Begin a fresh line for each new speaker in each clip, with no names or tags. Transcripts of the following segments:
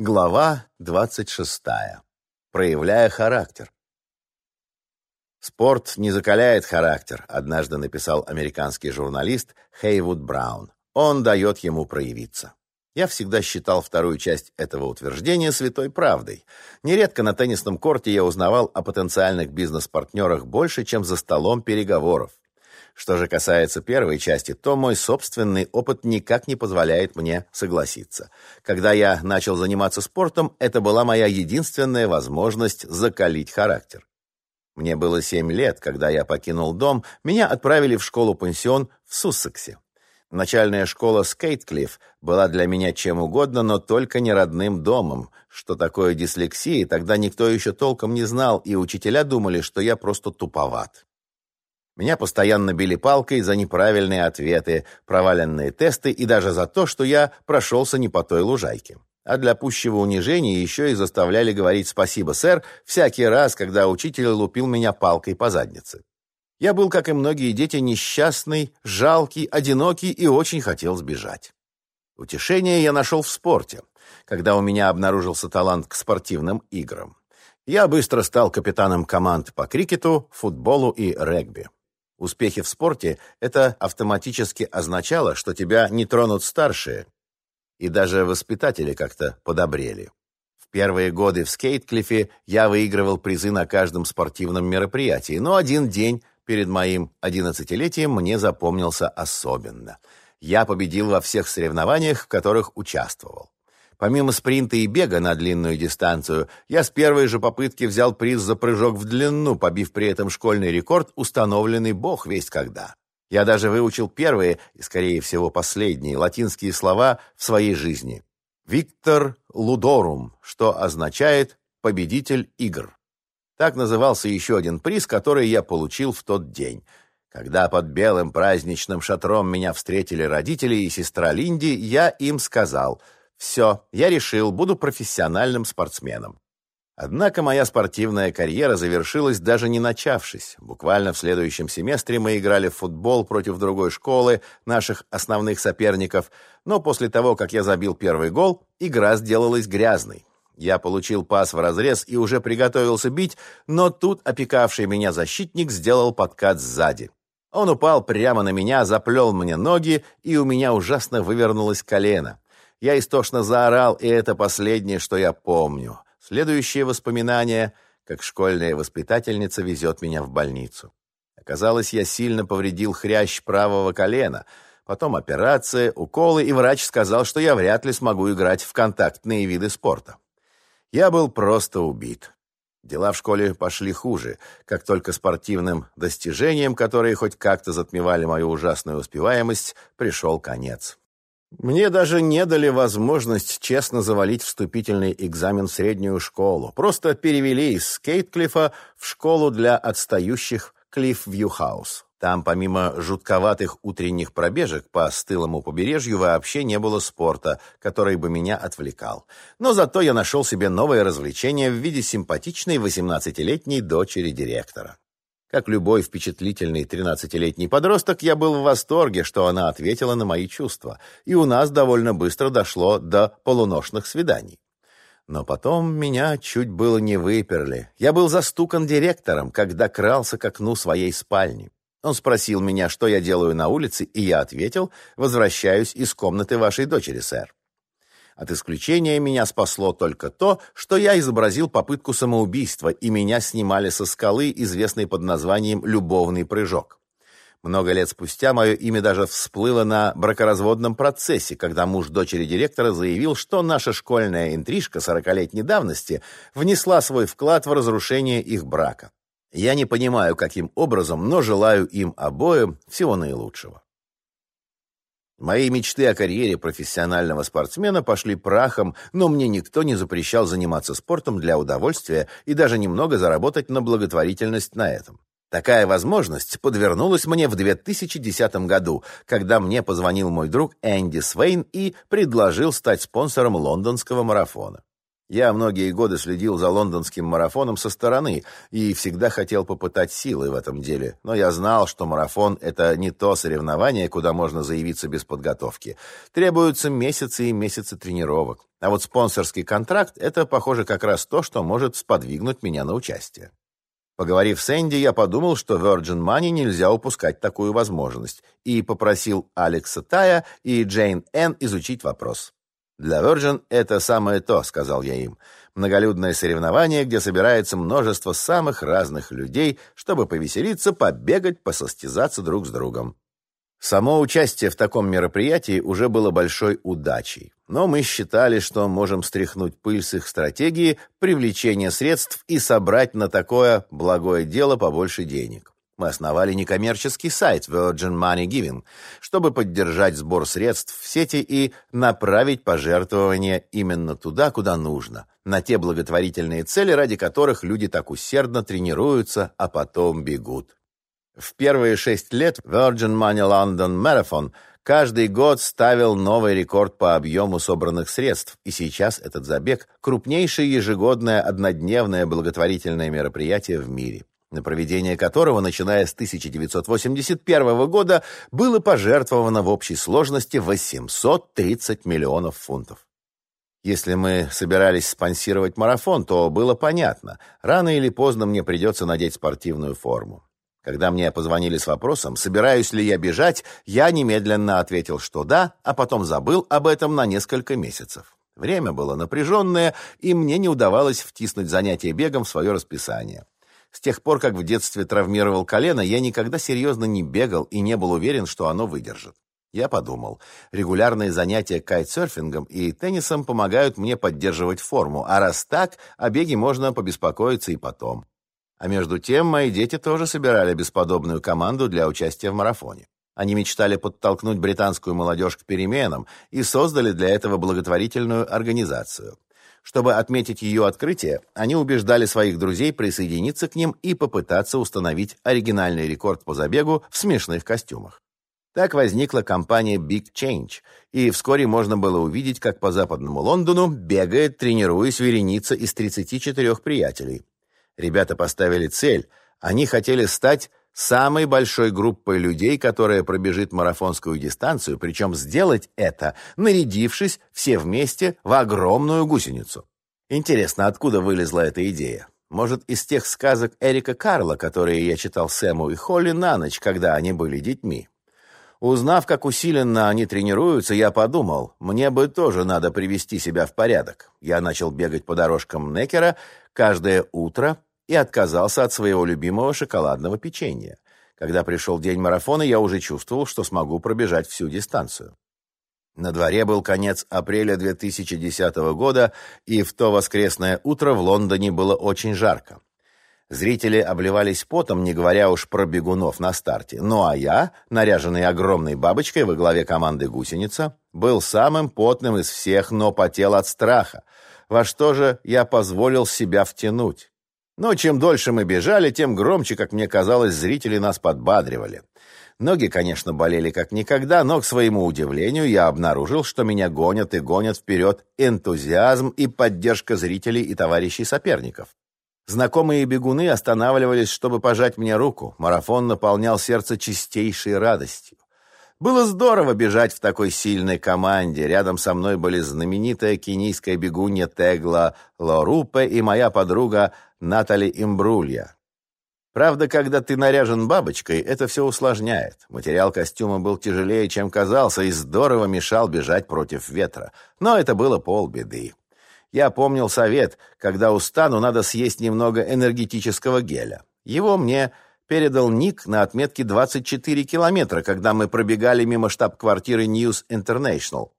Глава 26. Проявляя характер. «Спорт не закаляет характер», — однажды написал американский журналист Хейвуд Браун. «Он дает ему проявиться». Я всегда считал вторую часть этого утверждения святой правдой. Нередко на теннисном корте я узнавал о потенциальных бизнес-партнерах больше, чем за столом переговоров. Что же касается первой части, то мой собственный опыт никак не позволяет мне согласиться. Когда я начал заниматься спортом, это была моя единственная возможность закалить характер. Мне было семь лет, когда я покинул дом, меня отправили в школу-пансион в Суссексе. Начальная школа Скейтклифф была для меня чем угодно, но только не родным домом. Что такое дислексия, тогда никто еще толком не знал, и учителя думали, что я просто туповат. Меня постоянно били палкой за неправильные ответы, проваленные тесты и даже за то, что я прошелся не по той лужайке. А для пущего унижения еще и заставляли говорить «спасибо, сэр» всякий раз, когда учитель лупил меня палкой по заднице. Я был, как и многие дети, несчастный, жалкий, одинокий и очень хотел сбежать. Утешение я нашел в спорте, когда у меня обнаружился талант к спортивным играм. Я быстро стал капитаном команд по крикету, футболу и регби. Успехи в спорте – это автоматически означало, что тебя не тронут старшие, и даже воспитатели как-то подобрели. В первые годы в Скейтклифе я выигрывал призы на каждом спортивном мероприятии, но один день перед моим одиннадцатилетием мне запомнился особенно. Я победил во всех соревнованиях, в которых участвовал. Помимо спринта и бега на длинную дистанцию, я с первой же попытки взял приз за прыжок в длину, побив при этом школьный рекорд, установленный бог весть когда. Я даже выучил первые, и, скорее всего, последние латинские слова в своей жизни. «Виктор Лудорум», что означает «победитель игр». Так назывался еще один приз, который я получил в тот день. Когда под белым праздничным шатром меня встретили родители и сестра Линди, я им сказал – все, я решил, буду профессиональным спортсменом. Однако моя спортивная карьера завершилась даже не начавшись. Буквально в следующем семестре мы играли в футбол против другой школы, наших основных соперников, но после того, как я забил первый гол, игра сделалась грязной. Я получил пас в разрез и уже приготовился бить, но тут опекавший меня защитник сделал подкат сзади. Он упал прямо на меня, заплел мне ноги, и у меня ужасно вывернулось колено. Я истошно заорал, и это последнее, что я помню. Следующее воспоминание, как школьная воспитательница везет меня в больницу. Оказалось, я сильно повредил хрящ правого колена. Потом операция, уколы, и врач сказал, что я вряд ли смогу играть в контактные виды спорта. Я был просто убит. Дела в школе пошли хуже, как только спортивным достижениям, которые хоть как-то затмевали мою ужасную успеваемость, пришел конец. Мне даже не дали возможность честно завалить вступительный экзамен в среднюю школу. Просто перевели из Скейтклифа в школу для отстающих Клифф Вьюхаус. Там помимо жутковатых утренних пробежек по стылому побережью вообще не было спорта, который бы меня отвлекал. Но зато я нашел себе новое развлечение в виде симпатичной 18-летней дочери директора. Как любой впечатлительный 13-летний подросток, я был в восторге, что она ответила на мои чувства, и у нас довольно быстро дошло до полуношных свиданий. Но потом меня чуть было не выперли. Я был застукан директором, когда крался к окну своей спальни. Он спросил меня, что я делаю на улице, и я ответил, возвращаюсь из комнаты вашей дочери, сэр. От исключения меня спасло только то, что я изобразил попытку самоубийства, и меня снимали со скалы, известной под названием «Любовный прыжок». Много лет спустя мое имя даже всплыло на бракоразводном процессе, когда муж дочери директора заявил, что наша школьная интрижка сорокалетней давности внесла свой вклад в разрушение их брака. Я не понимаю, каким образом, но желаю им обоим всего наилучшего. Мои мечты о карьере профессионального спортсмена пошли прахом, но мне никто не запрещал заниматься спортом для удовольствия и даже немного заработать на благотворительность на этом. Такая возможность подвернулась мне в 2010 году, когда мне позвонил мой друг Энди Свейн и предложил стать спонсором лондонского марафона. Я многие годы следил за лондонским марафоном со стороны и всегда хотел попытать силы в этом деле, но я знал, что марафон – это не то соревнование, куда можно заявиться без подготовки. Требуются месяцы и месяцы тренировок. А вот спонсорский контракт – это, похоже, как раз то, что может сподвигнуть меня на участие. Поговорив с Энди, я подумал, что Virgin Money нельзя упускать такую возможность, и попросил Алекса Тая и Джейн Н. изучить вопрос. «Для Virgin это самое то», — сказал я им. «Многолюдное соревнование, где собирается множество самых разных людей, чтобы повеселиться, побегать, посостязаться друг с другом». Само участие в таком мероприятии уже было большой удачей, но мы считали, что можем стряхнуть пыль с их стратегии привлечения средств и собрать на такое благое дело побольше денег. Мы основали некоммерческий сайт Virgin Money Giving, чтобы поддержать сбор средств в сети и направить пожертвования именно туда, куда нужно, на те благотворительные цели, ради которых люди так усердно тренируются, а потом бегут. В первые шесть лет Virgin Money London Marathon каждый год ставил новый рекорд по объему собранных средств, и сейчас этот забег – крупнейшее ежегодное однодневное благотворительное мероприятие в мире на проведение которого, начиная с 1981 года, было пожертвовано в общей сложности 830 миллионов фунтов. Если мы собирались спонсировать марафон, то было понятно, рано или поздно мне придется надеть спортивную форму. Когда мне позвонили с вопросом, собираюсь ли я бежать, я немедленно ответил, что да, а потом забыл об этом на несколько месяцев. Время было напряженное, и мне не удавалось втиснуть занятие бегом в свое расписание. С тех пор, как в детстве травмировал колено, я никогда серьезно не бегал и не был уверен, что оно выдержит. Я подумал, регулярные занятия кайтсерфингом и теннисом помогают мне поддерживать форму, а раз так, о беге можно побеспокоиться и потом. А между тем, мои дети тоже собирали бесподобную команду для участия в марафоне. Они мечтали подтолкнуть британскую молодежь к переменам и создали для этого благотворительную организацию. Чтобы отметить ее открытие, они убеждали своих друзей присоединиться к ним и попытаться установить оригинальный рекорд по забегу в смешных костюмах. Так возникла компания Big Change, и вскоре можно было увидеть, как по западному Лондону бегает, тренируясь вереница из 34 приятелей. Ребята поставили цель, они хотели стать самой большой группой людей, которая пробежит марафонскую дистанцию, причем сделать это, нарядившись все вместе в огромную гусеницу. Интересно, откуда вылезла эта идея? Может, из тех сказок Эрика Карла, которые я читал Сэму и Холли на ночь, когда они были детьми? Узнав, как усиленно они тренируются, я подумал, мне бы тоже надо привести себя в порядок. Я начал бегать по дорожкам Некера каждое утро и отказался от своего любимого шоколадного печенья. Когда пришел день марафона, я уже чувствовал, что смогу пробежать всю дистанцию. На дворе был конец апреля 2010 года, и в то воскресное утро в Лондоне было очень жарко. Зрители обливались потом, не говоря уж про бегунов на старте. Ну а я, наряженный огромной бабочкой во главе команды «Гусеница», был самым потным из всех, но потел от страха. Во что же я позволил себя втянуть? Но чем дольше мы бежали, тем громче, как мне казалось, зрители нас подбадривали. Ноги, конечно, болели как никогда, но, к своему удивлению, я обнаружил, что меня гонят и гонят вперед энтузиазм и поддержка зрителей и товарищей соперников. Знакомые бегуны останавливались, чтобы пожать мне руку. Марафон наполнял сердце чистейшей радостью. Было здорово бежать в такой сильной команде. Рядом со мной были знаменитая кенийская бегунья Тегла Лорупе и моя подруга Натали Имбрулья. Правда, когда ты наряжен бабочкой, это все усложняет. Материал костюма был тяжелее, чем казался, и здорово мешал бежать против ветра. Но это было полбеды. Я помнил совет, когда устану, надо съесть немного энергетического геля. Его мне передал Ник на отметке 24 километра, когда мы пробегали мимо штаб-квартиры News International.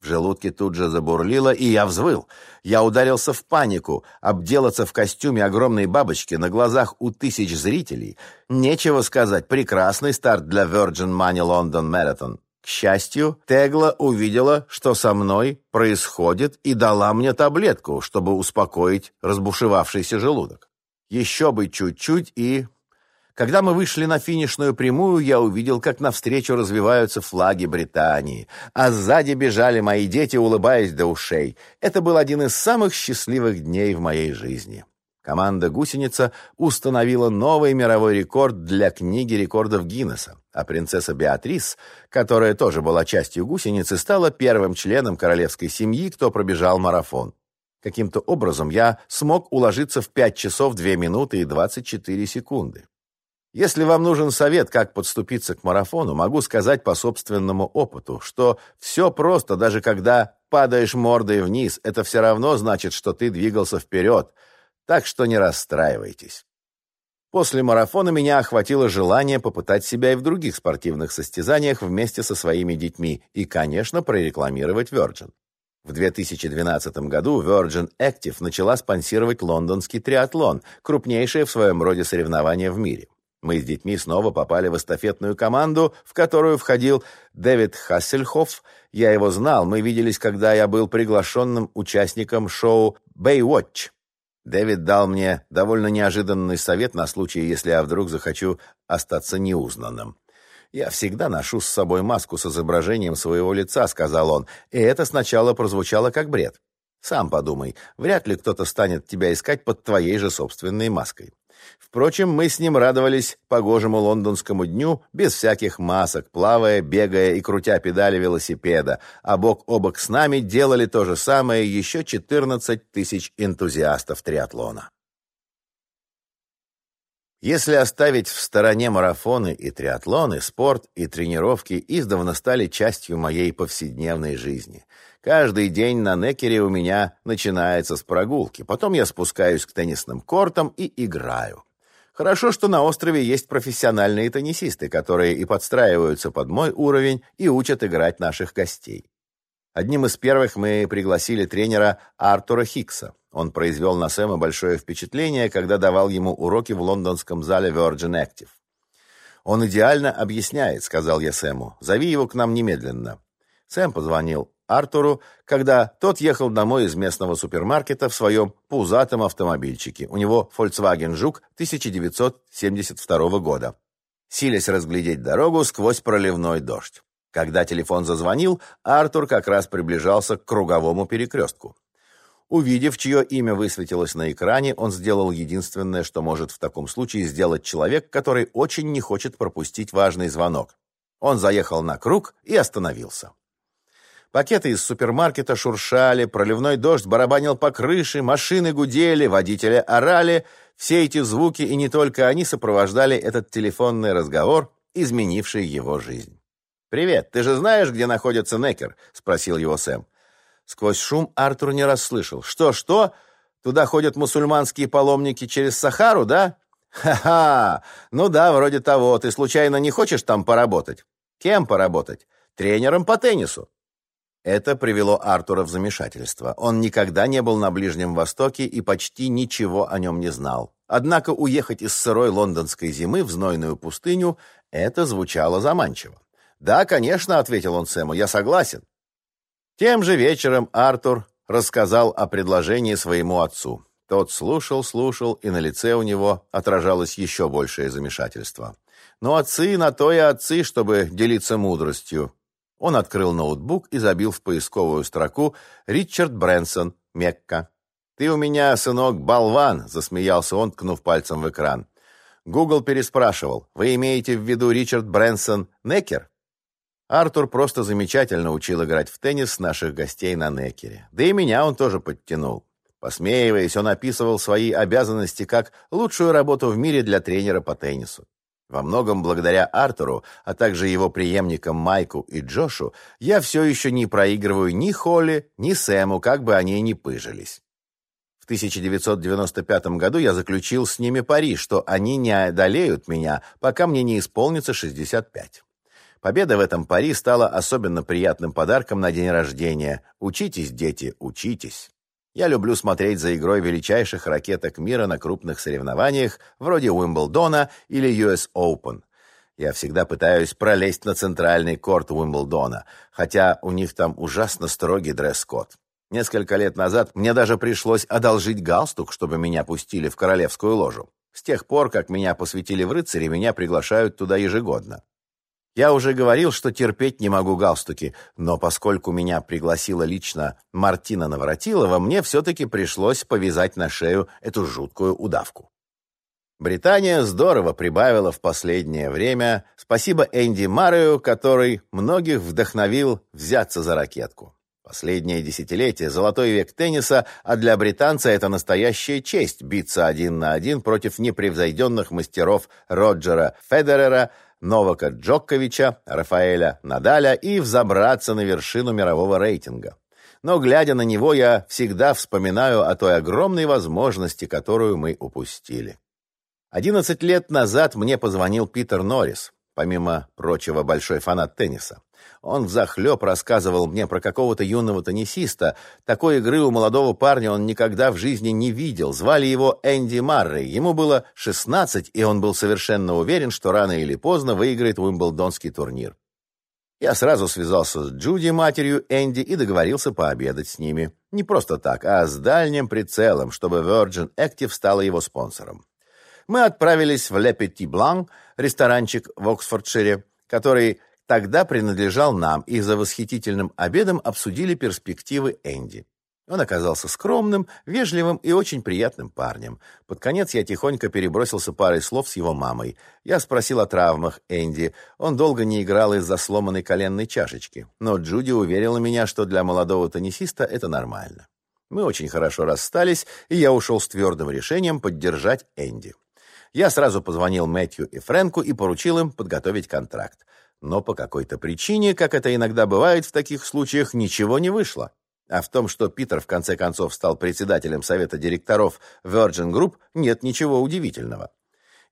В желудке тут же забурлило, и я взвыл. Я ударился в панику. Обделаться в костюме огромной бабочки на глазах у тысяч зрителей. Нечего сказать, прекрасный старт для Virgin Money London Marathon. К счастью, Тегла увидела, что со мной происходит, и дала мне таблетку, чтобы успокоить разбушевавшийся желудок. Еще бы чуть-чуть и Когда мы вышли на финишную прямую, я увидел, как навстречу развиваются флаги Британии, а сзади бежали мои дети, улыбаясь до ушей. Это был один из самых счастливых дней в моей жизни. Команда «Гусеница» установила новый мировой рекорд для книги рекордов Гиннесса, а принцесса Беатрис, которая тоже была частью «Гусеницы», стала первым членом королевской семьи, кто пробежал марафон. Каким-то образом я смог уложиться в 5 часов 2 минуты и 24 секунды. Если вам нужен совет, как подступиться к марафону, могу сказать по собственному опыту, что все просто, даже когда падаешь мордой вниз, это все равно значит, что ты двигался вперед, так что не расстраивайтесь. После марафона меня охватило желание попытать себя и в других спортивных состязаниях вместе со своими детьми и, конечно, прорекламировать Virgin. В 2012 году Virgin Active начала спонсировать лондонский триатлон, крупнейшее в своем роде соревнование в мире. Мы с детьми снова попали в эстафетную команду, в которую входил Дэвид Хассельхоф. Я его знал, мы виделись, когда я был приглашенным участником шоу «Baywatch». Дэвид дал мне довольно неожиданный совет на случай, если я вдруг захочу остаться неузнанным. «Я всегда ношу с собой маску с изображением своего лица», — сказал он, и это сначала прозвучало как бред. «Сам подумай, вряд ли кто-то станет тебя искать под твоей же собственной маской. Впрочем, мы с ним радовались погожему лондонскому дню без всяких масок, плавая, бегая и крутя педали велосипеда, а бок о бок с нами делали то же самое еще 14 тысяч энтузиастов триатлона. Если оставить в стороне марафоны и триатлоны, спорт и тренировки издавна стали частью моей повседневной жизни. Каждый день на Некере у меня начинается с прогулки, потом я спускаюсь к теннисным кортам и играю. Хорошо, что на острове есть профессиональные теннисисты, которые и подстраиваются под мой уровень и учат играть наших гостей. Одним из первых мы пригласили тренера Артура Хикса. Он произвел на Сэма большое впечатление, когда давал ему уроки в лондонском зале Virgin Active. «Он идеально объясняет», — сказал я Сэму. «Зови его к нам немедленно». Сэм позвонил Артуру, когда тот ехал домой из местного супермаркета в своем пузатом автомобильчике. У него Volkswagen Жук 1972 года. Силясь разглядеть дорогу сквозь проливной дождь. Когда телефон зазвонил, Артур как раз приближался к круговому перекрестку. Увидев, чье имя высветилось на экране, он сделал единственное, что может в таком случае сделать человек, который очень не хочет пропустить важный звонок. Он заехал на круг и остановился. Пакеты из супермаркета шуршали, проливной дождь барабанил по крыше, машины гудели, водители орали. Все эти звуки, и не только они, сопровождали этот телефонный разговор, изменивший его жизнь. «Привет, ты же знаешь, где находится Некер?» — спросил его Сэм. Сквозь шум Артур не расслышал. «Что-что? Туда ходят мусульманские паломники через Сахару, да?» «Ха-ха! Ну да, вроде того. Ты случайно не хочешь там поработать?» «Кем поработать?» «Тренером по теннису». Это привело Артура в замешательство. Он никогда не был на Ближнем Востоке и почти ничего о нем не знал. Однако уехать из сырой лондонской зимы в знойную пустыню – это звучало заманчиво. «Да, конечно», – ответил он Сэму, – «я согласен». Тем же вечером Артур рассказал о предложении своему отцу. Тот слушал, слушал, и на лице у него отражалось еще большее замешательство. Но отцы на то и отцы, чтобы делиться мудростью. Он открыл ноутбук и забил в поисковую строку «Ричард Брэнсон, Мекка». «Ты у меня, сынок, болван!» — засмеялся он, ткнув пальцем в экран. Гугл переспрашивал. «Вы имеете в виду Ричард Брэнсон Некер?» Артур просто замечательно учил играть в теннис наших гостей на Некере. Да и меня он тоже подтянул. Посмеиваясь, он описывал свои обязанности как лучшую работу в мире для тренера по теннису. Во многом благодаря Артуру, а также его преемникам Майку и Джошу, я все еще не проигрываю ни Холли, ни Сэму, как бы они ни пыжились. В 1995 году я заключил с ними пари, что они не одолеют меня, пока мне не исполнится 65. Победа в этом пари стала особенно приятным подарком на день рождения. Учитесь, дети, учитесь. Я люблю смотреть за игрой величайших ракеток мира на крупных соревнованиях, вроде Уимблдона или US Open. Я всегда пытаюсь пролезть на центральный корт Уимблдона, хотя у них там ужасно строгий дресс-код. Несколько лет назад мне даже пришлось одолжить галстук, чтобы меня пустили в королевскую ложу. С тех пор, как меня посвятили в рыцари, меня приглашают туда ежегодно. Я уже говорил, что терпеть не могу галстуки, но поскольку меня пригласила лично Мартина Наворотилова, мне все-таки пришлось повязать на шею эту жуткую удавку. Британия здорово прибавила в последнее время. Спасибо Энди Марею, который многих вдохновил взяться за ракетку. Последнее десятилетие – золотой век тенниса, а для британца это настоящая честь биться один на один против непревзойденных мастеров Роджера Федерера, Новака Джоковича, Рафаэля Надаля и взобраться на вершину мирового рейтинга. Но, глядя на него, я всегда вспоминаю о той огромной возможности, которую мы упустили. Одиннадцать лет назад мне позвонил Питер Норрис, помимо прочего большой фанат тенниса. Он взахлеб рассказывал мне про какого-то юного теннисиста. Такой игры у молодого парня он никогда в жизни не видел. Звали его Энди Маррей. Ему было 16, и он был совершенно уверен, что рано или поздно выиграет Уимблдонский турнир. Я сразу связался с Джуди, матерью Энди, и договорился пообедать с ними. Не просто так, а с дальним прицелом, чтобы Virgin Active стала его спонсором. Мы отправились в Le Petit Blanc, ресторанчик в Оксфордшире, который тогда принадлежал нам, и за восхитительным обедом обсудили перспективы Энди. Он оказался скромным, вежливым и очень приятным парнем. Под конец я тихонько перебросился парой слов с его мамой. Я спросил о травмах Энди. Он долго не играл из-за сломанной коленной чашечки. Но Джуди уверила меня, что для молодого теннисиста это нормально. Мы очень хорошо расстались, и я ушел с твердым решением поддержать Энди. Я сразу позвонил Мэтью и Фрэнку и поручил им подготовить контракт но по какой-то причине, как это иногда бывает в таких случаях, ничего не вышло. А в том, что Питер в конце концов стал председателем совета директоров Virgin Group, нет ничего удивительного.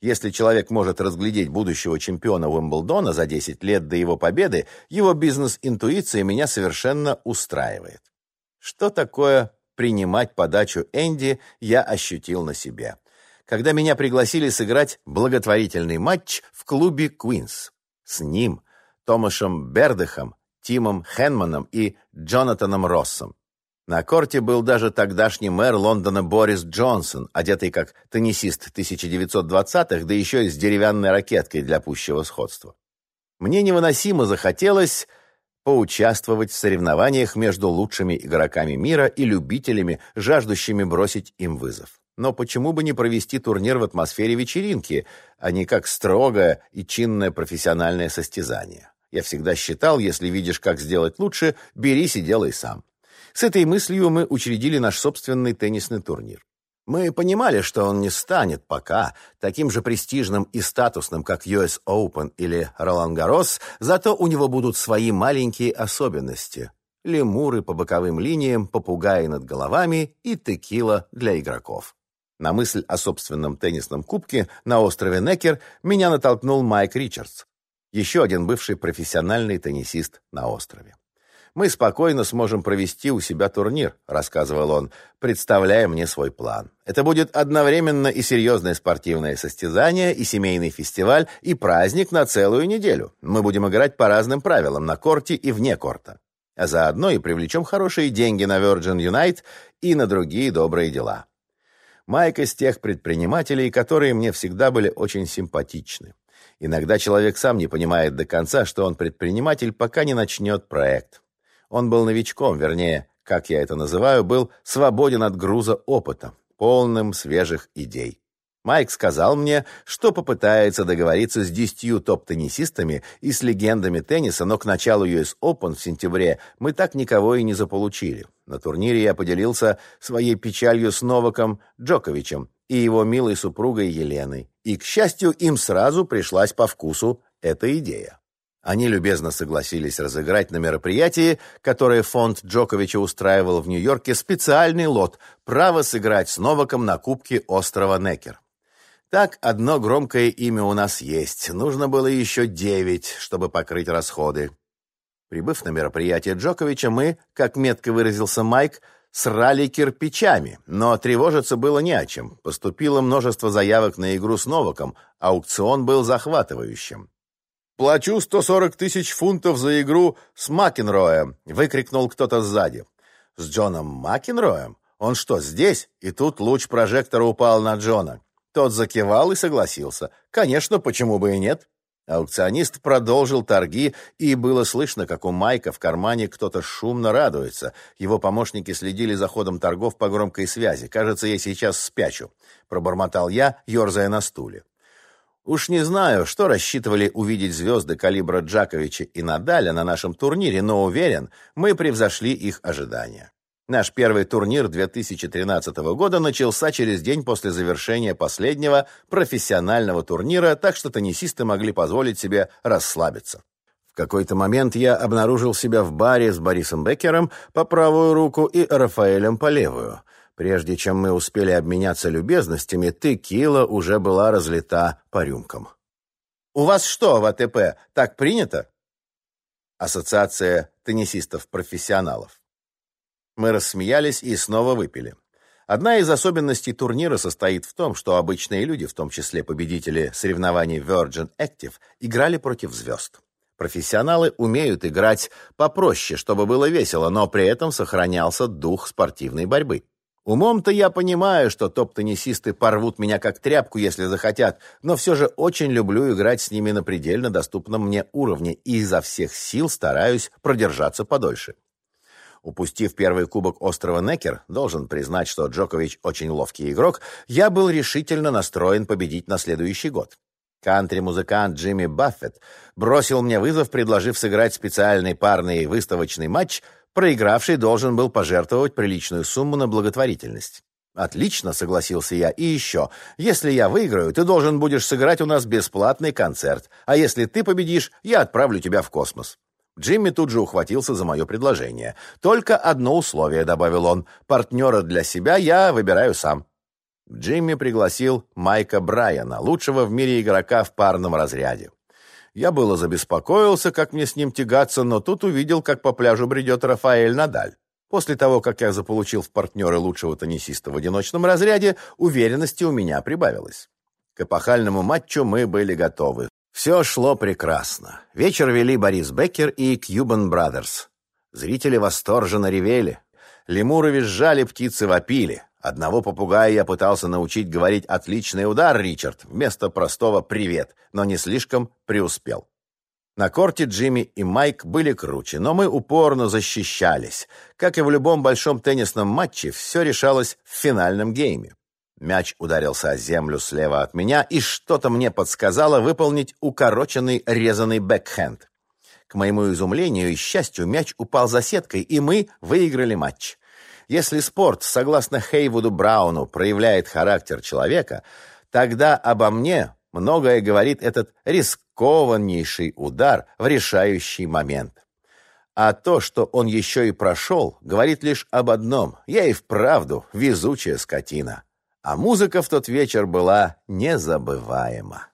Если человек может разглядеть будущего чемпиона Уимблдона за 10 лет до его победы, его бизнес-интуиция меня совершенно устраивает. Что такое принимать подачу Энди, я ощутил на себе. Когда меня пригласили сыграть благотворительный матч в клубе «Куинс». С ним, Томашем Бердыхом, Тимом Хенманом и Джонатаном Россом. На корте был даже тогдашний мэр Лондона Борис Джонсон, одетый как теннисист 1920-х, да еще и с деревянной ракеткой для пущего сходства. Мне невыносимо захотелось поучаствовать в соревнованиях между лучшими игроками мира и любителями, жаждущими бросить им вызов. Но почему бы не провести турнир в атмосфере вечеринки, а не как строгое и чинное профессиональное состязание? Я всегда считал, если видишь, как сделать лучше, берись и делай сам. С этой мыслью мы учредили наш собственный теннисный турнир. Мы понимали, что он не станет пока таким же престижным и статусным, как US Open или Roland Garros, зато у него будут свои маленькие особенности. Лемуры по боковым линиям, попугаи над головами и текила для игроков. На мысль о собственном теннисном кубке на острове Некер меня натолкнул Майк Ричардс, еще один бывший профессиональный теннисист на острове. «Мы спокойно сможем провести у себя турнир», — рассказывал он, представляя мне свой план. «Это будет одновременно и серьезное спортивное состязание, и семейный фестиваль, и праздник на целую неделю. Мы будем играть по разным правилам, на корте и вне корта. А заодно и привлечем хорошие деньги на Virgin Unite и на другие добрые дела. Майк из тех предпринимателей, которые мне всегда были очень симпатичны. Иногда человек сам не понимает до конца, что он предприниматель, пока не начнет проект. Он был новичком, вернее, как я это называю, был свободен от груза опыта, полным свежих идей. Майк сказал мне, что попытается договориться с десятью топ-теннисистами и с легендами тенниса, но к началу US Open в сентябре мы так никого и не заполучили. На турнире я поделился своей печалью с Новаком Джоковичем и его милой супругой Еленой. И, к счастью, им сразу пришлась по вкусу эта идея. Они любезно согласились разыграть на мероприятии, которое фонд Джоковича устраивал в Нью-Йорке, специальный лот «Право сыграть с Новаком на Кубке острова Некер». Так, одно громкое имя у нас есть. Нужно было еще девять, чтобы покрыть расходы. Прибыв на мероприятие Джоковича, мы, как метко выразился Майк, срали кирпичами, но тревожиться было не о чем. Поступило множество заявок на игру с Новаком, аукцион был захватывающим. «Плачу 140 тысяч фунтов за игру с Макенроем!» — выкрикнул кто-то сзади. «С Джоном Макенроем? Он что, здесь?» И тут луч прожектора упал на Джона. Тот закивал и согласился. Конечно, почему бы и нет? Аукционист продолжил торги, и было слышно, как у Майка в кармане кто-то шумно радуется. Его помощники следили за ходом торгов по громкой связи. «Кажется, я сейчас спячу», — пробормотал я, ерзая на стуле. Уж не знаю, что рассчитывали увидеть звезды калибра Джаковича и Надаля на нашем турнире, но уверен, мы превзошли их ожидания. Наш первый турнир 2013 года начался через день после завершения последнего профессионального турнира, так что теннисисты могли позволить себе расслабиться. В какой-то момент я обнаружил себя в баре с Борисом Беккером по правую руку и Рафаэлем по левую. Прежде чем мы успели обменяться любезностями, текила уже была разлита по рюмкам. «У вас что в АТП, так принято?» Ассоциация теннисистов-профессионалов. Мы рассмеялись и снова выпили. Одна из особенностей турнира состоит в том, что обычные люди, в том числе победители соревнований Virgin Active, играли против звезд. Профессионалы умеют играть попроще, чтобы было весело, но при этом сохранялся дух спортивной борьбы. Умом-то я понимаю, что топ-теннисисты порвут меня как тряпку, если захотят, но все же очень люблю играть с ними на предельно доступном мне уровне и изо всех сил стараюсь продержаться подольше. Упустив первый кубок острова Некер, должен признать, что Джокович очень ловкий игрок, я был решительно настроен победить на следующий год. Кантри-музыкант Джимми Баффет бросил мне вызов, предложив сыграть специальный парный выставочный матч, проигравший должен был пожертвовать приличную сумму на благотворительность. «Отлично», — согласился я. «И еще, если я выиграю, ты должен будешь сыграть у нас бесплатный концерт, а если ты победишь, я отправлю тебя в космос». Джимми тут же ухватился за мое предложение. «Только одно условие», — добавил он. «Партнера для себя я выбираю сам». Джимми пригласил Майка Брайана, лучшего в мире игрока в парном разряде. Я было забеспокоился, как мне с ним тягаться, но тут увидел, как по пляжу бредет Рафаэль Надаль. После того, как я заполучил в партнеры лучшего теннисиста в одиночном разряде, уверенности у меня прибавилось. К эпохальному матчу мы были готовы. Все шло прекрасно. Вечер вели Борис Беккер и Кьюбан Брадерс. Зрители восторженно ревели. Лемуры визжали, птицы вопили. Одного попугая я пытался научить говорить «отличный удар, Ричард» вместо простого «привет», но не слишком преуспел. На корте Джимми и Майк были круче, но мы упорно защищались. Как и в любом большом теннисном матче, все решалось в финальном гейме. Мяч ударился о землю слева от меня, и что-то мне подсказало выполнить укороченный резанный бэкхенд. К моему изумлению и счастью, мяч упал за сеткой, и мы выиграли матч. Если спорт, согласно Хейвуду Брауну, проявляет характер человека, тогда обо мне многое говорит этот рискованнейший удар в решающий момент. А то, что он еще и прошел, говорит лишь об одном. Я и вправду везучая скотина а музыка в тот вечер была незабываема.